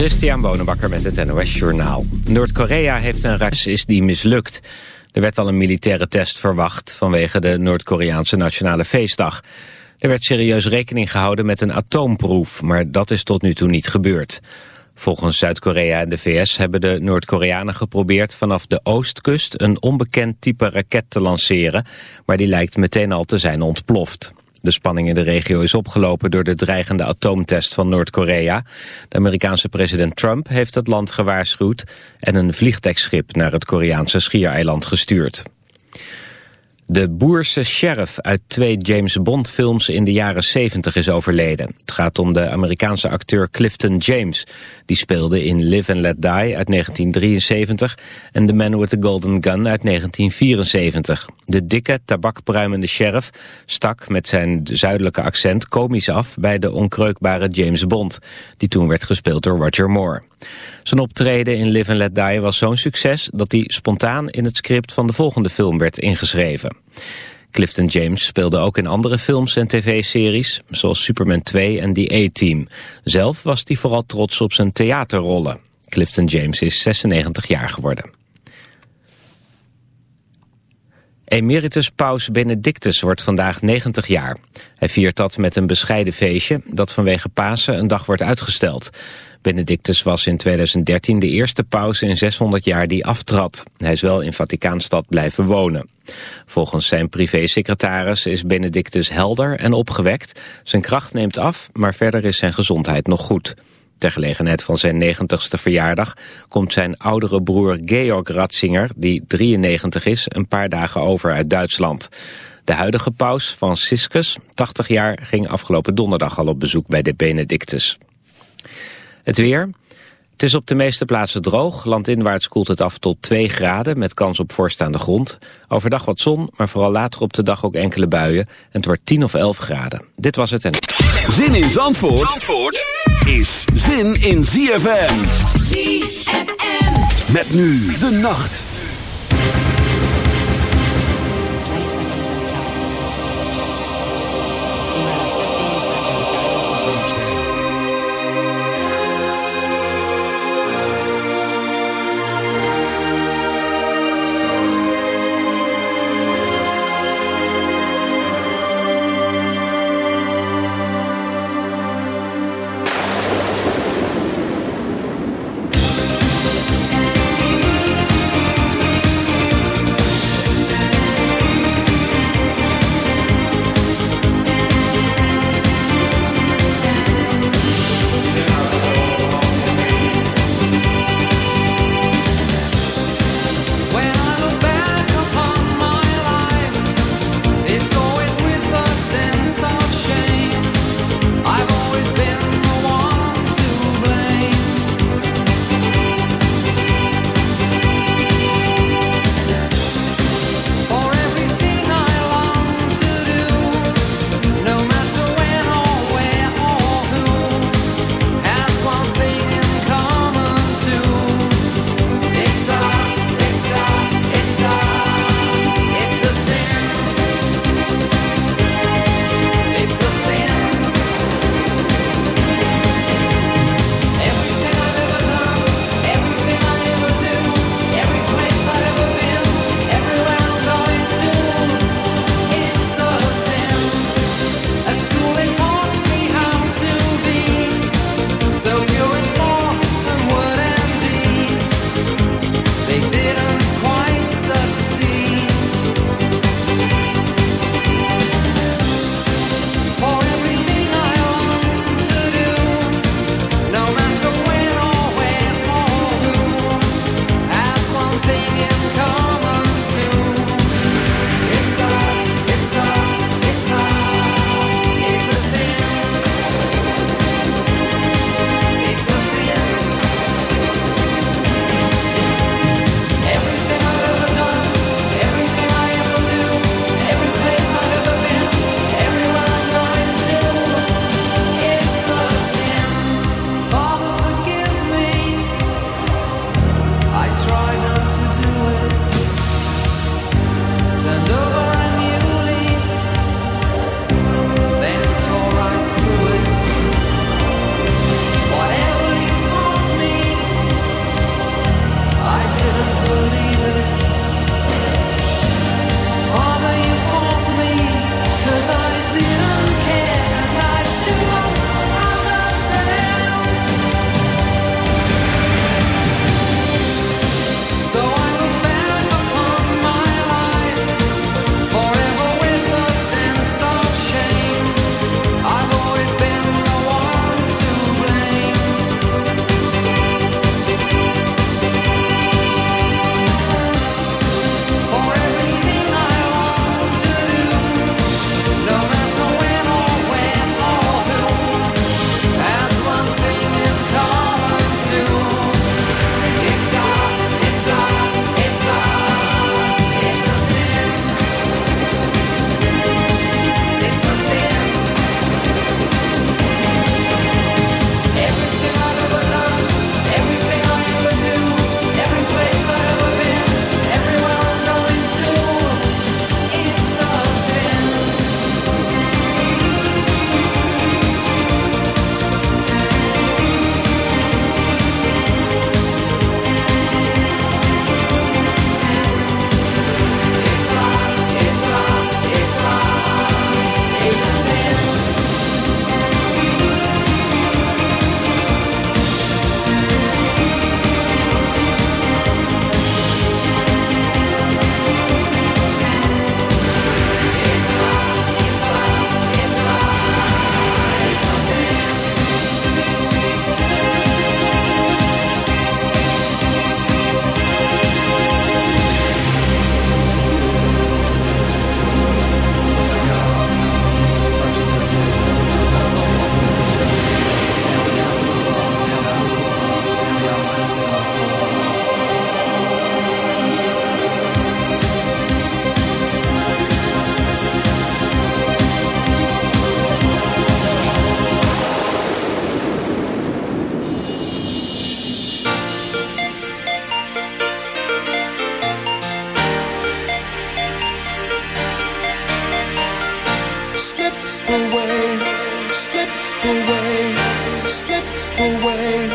Christian Bonenbakker met het NOS Journaal. Noord-Korea heeft een is die mislukt. Er werd al een militaire test verwacht vanwege de Noord-Koreaanse Nationale Feestdag. Er werd serieus rekening gehouden met een atoomproef, maar dat is tot nu toe niet gebeurd. Volgens Zuid-Korea en de VS hebben de Noord-Koreanen geprobeerd vanaf de oostkust een onbekend type raket te lanceren, maar die lijkt meteen al te zijn ontploft. De spanning in de regio is opgelopen door de dreigende atoomtest van Noord-Korea. De Amerikaanse president Trump heeft het land gewaarschuwd en een vliegdekschip naar het Koreaanse schiereiland gestuurd. De boerse sheriff uit twee James Bond films in de jaren 70 is overleden. Het gaat om de Amerikaanse acteur Clifton James. Die speelde in Live and Let Die uit 1973 en The Man with the Golden Gun uit 1974. De dikke, tabakpruimende sheriff stak met zijn zuidelijke accent komisch af bij de onkreukbare James Bond, die toen werd gespeeld door Roger Moore. Zijn optreden in Live and Let Die was zo'n succes dat hij spontaan in het script van de volgende film werd ingeschreven. Clifton James speelde ook in andere films en tv-series, zoals Superman 2 en The A-Team. Zelf was hij vooral trots op zijn theaterrollen. Clifton James is 96 jaar geworden. Emeritus Paus Benedictus wordt vandaag 90 jaar. Hij viert dat met een bescheiden feestje dat vanwege Pasen een dag wordt uitgesteld. Benedictus was in 2013 de eerste paus in 600 jaar die aftrad. Hij is wel in Vaticaanstad blijven wonen. Volgens zijn privésecretaris is Benedictus helder en opgewekt. Zijn kracht neemt af, maar verder is zijn gezondheid nog goed. Ter gelegenheid van zijn 90ste verjaardag komt zijn oudere broer Georg Ratzinger, die 93 is, een paar dagen over uit Duitsland. De huidige paus, Franciscus, 80 jaar, ging afgelopen donderdag al op bezoek bij de Benedictus. Het weer. Het is op de meeste plaatsen droog. Landinwaarts koelt het af tot 2 graden met kans op voorstaande grond. Overdag wat zon, maar vooral later op de dag ook enkele buien. En het wordt 10 of 11 graden. Dit was het en... Zin in Zandvoort, Zandvoort is zin in ZFM. ZFM. Met nu de nacht.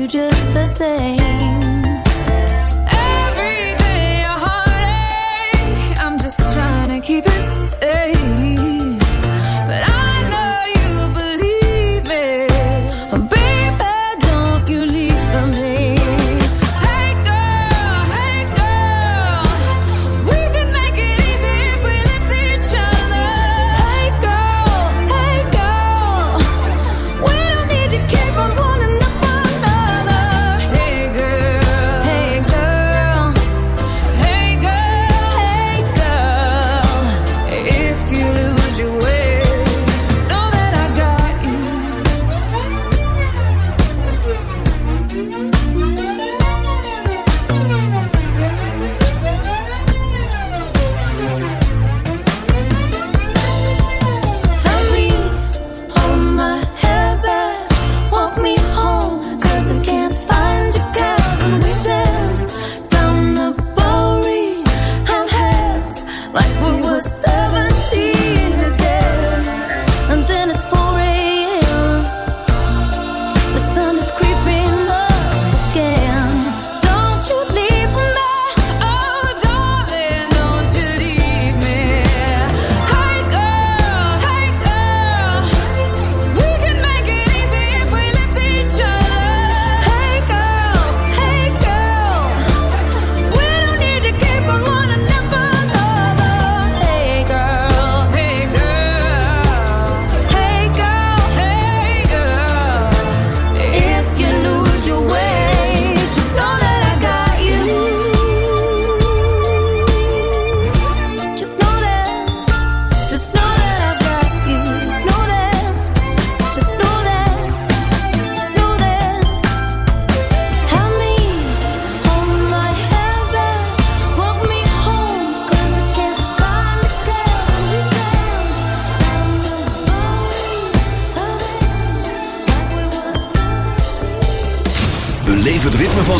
you just the same.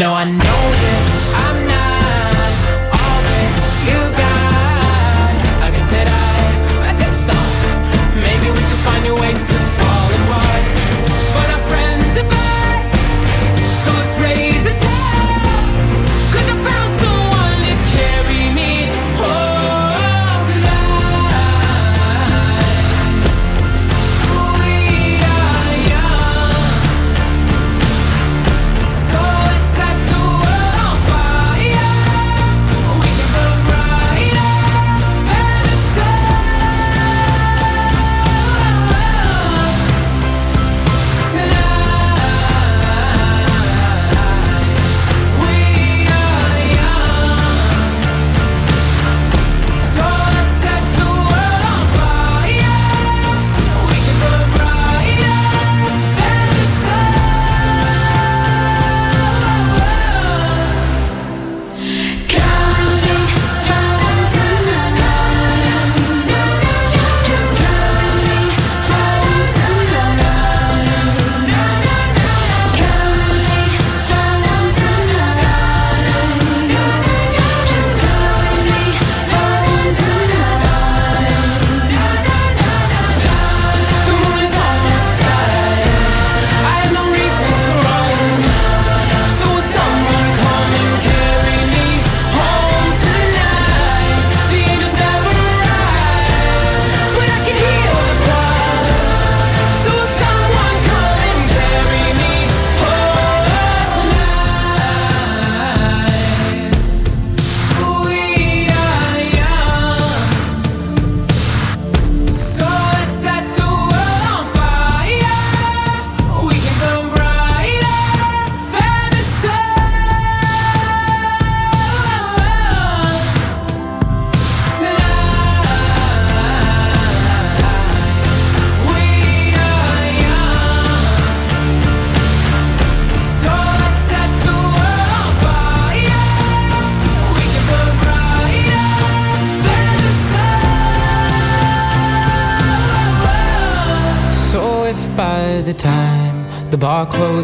No, I know that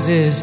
is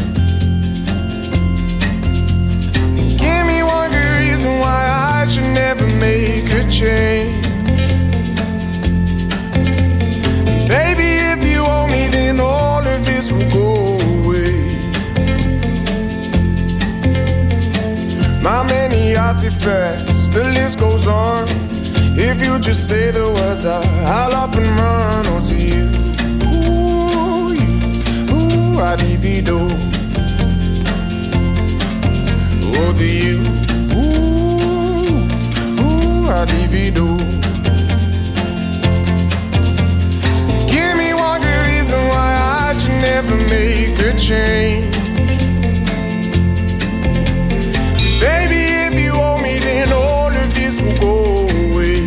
one good reason why I should never make a change. Baby, if you owe me, then all of this will go away. My many artifacts, the list goes on. If you just say the words, I, I'll up and run onto oh, you. Ooh, you, ooh, I'd even do. the you la. Give me one good reason why I should never make a change. Baby, if you want me, then all of this will go away.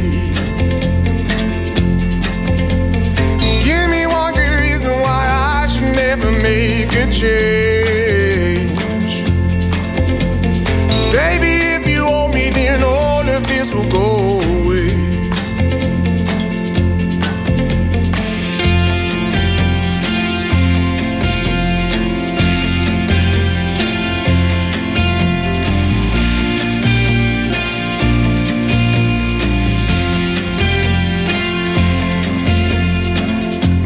Give me one good reason why I should never make a change.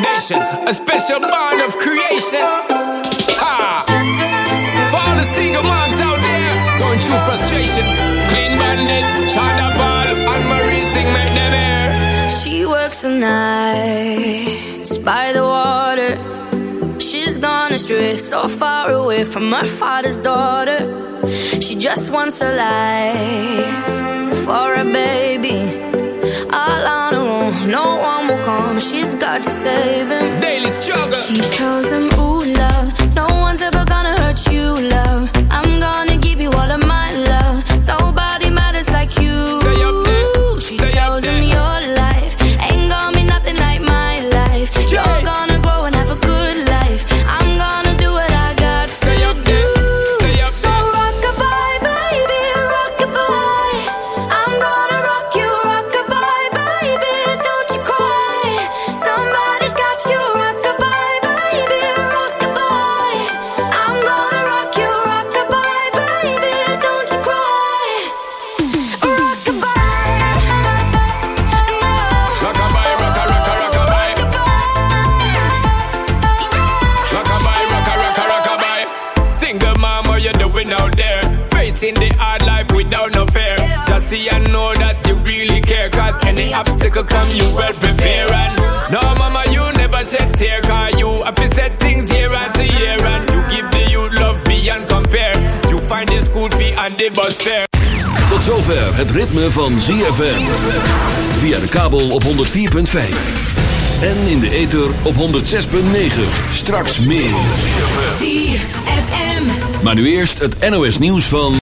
Nation, a special bond of creation. Ha! For all the single moms out there going through frustration, clean Marie thing make them air. She works the nights by the water. She's gone astray, so far away from her father's daughter. She just wants her life for a baby. All on her own, no one will come. Got to save him. Daily struggle. She tells him, Ooh, love, come, you well prepare. And no, mama, you never shed tear. Cause you have set things year after year. And you give the youth love beyond compare. You find the school fee and the bus fare. Tot zover het ritme van ZFM. Via de kabel op 104.5. En in de ether op 106.9. Straks meer. ZFM. Maar nu eerst het NOS nieuws van...